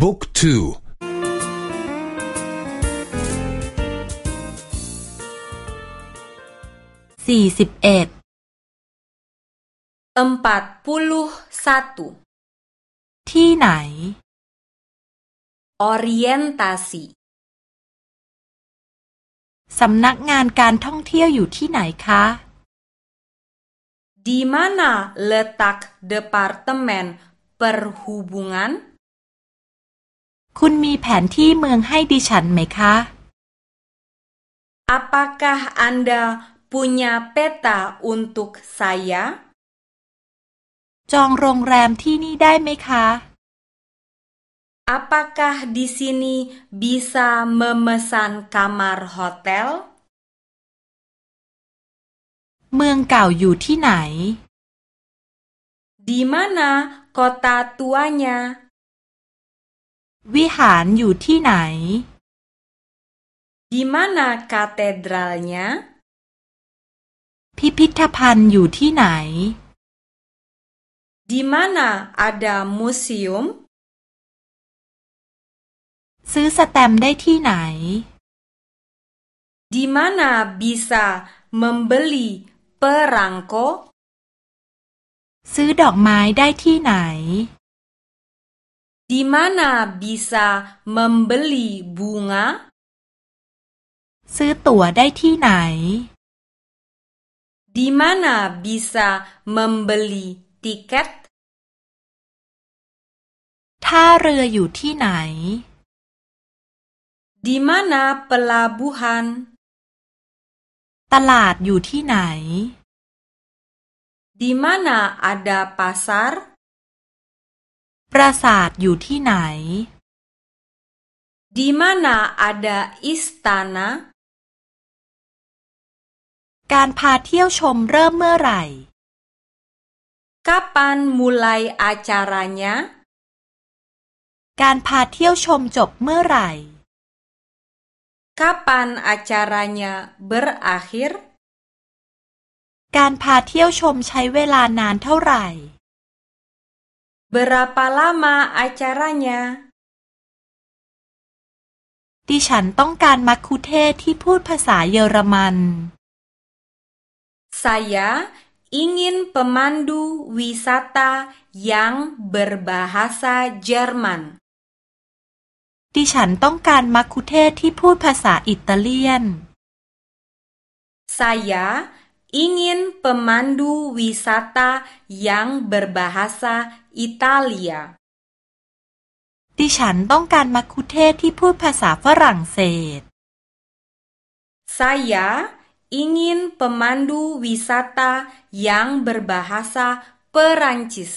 บุ๊กทูสี่สิบเอ็ด empat puluh satu ที่ไหน orientasi สำนักงานการท่องเที่ยวอยู่ที่ไหนคะ Di mana letak Departemen Perhubungan คุณมีแผนที่เมืองให้ดิฉันไหมคะ Apakah Anda punya peta untuk saya จองโรงแรมที่นี่ได้ไหมคะ Apakah di sini bisa memesan kamar hotel เมืองเก่าอยู่ที่ไหน Di mana kota tuanya วิหารอยู่ที่ไหน Di mana katedralnya พิพิธภัณฑ์อยู่ที่ไหน Di mana ada museum ซื้อสแตมป์ได้ที่ไหน Di mana bisa membeli perangko ซื้อดอกไม้ได้ที่ไหน Di mana bisa membeli bunga ซื้อตั๋วได้ที่ไหน Di mana bisa membeli tiket ท่าเรืออยู่ที่ไหน Di mana pelabuhan ตลาดอยู่ที่ไหน Di mana ada pasar ปราสาทอยู่ที่ไหน Di mana ada istana การพาเที่ยวชมเริ่มเมื่อไหร่ Kapan mulai acaranya การพาเที่ยวชมจบเมื่อไหร่ Kapan acaranya berakhir การพาเที่ยวชมใช้เวลานานเท่าไหร่ Berapa lama acaranya ดิฉันต้องการมัคคุเทศก์ที่พูดภาษาเยอรมัน Saya ingin pemandu wisata yang berbahasa Jerman ดิฉันต้องการมัคคุเทศก์ที่พูดภาษาอิตาเลียน Saya ingin pemandu wisata yang berbahasa Italia ดิฉันต้องการมัคคุเทศก์ที่พูดภาษาฝรั่งเศส Saya ingin pemandu wisata yang berbahasa Perancis